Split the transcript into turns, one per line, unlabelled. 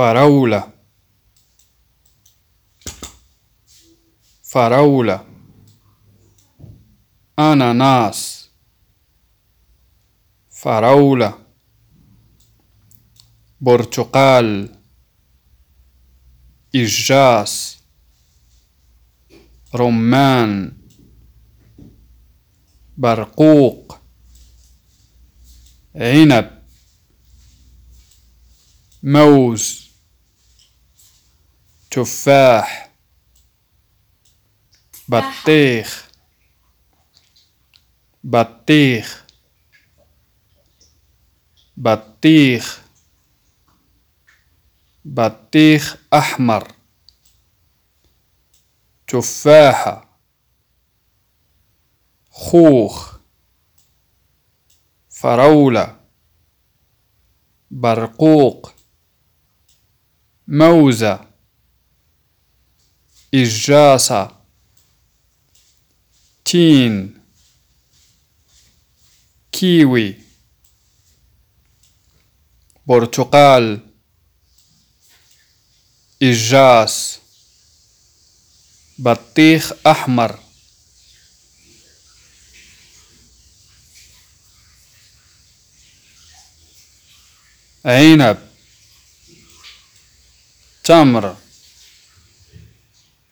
فراولة. فراولة. أناناس. فراولة. برتقال. إجاس رمان. برقوق. عنب. موز. تفاح بطيخ بطيخ بطيخ بطيخ أحمر تفاحة خوخ فراولة برقوق موزة. إجاسة. تين. كيوي. برتقال. إجاس. بطيخ أحمر. عنب. تمر.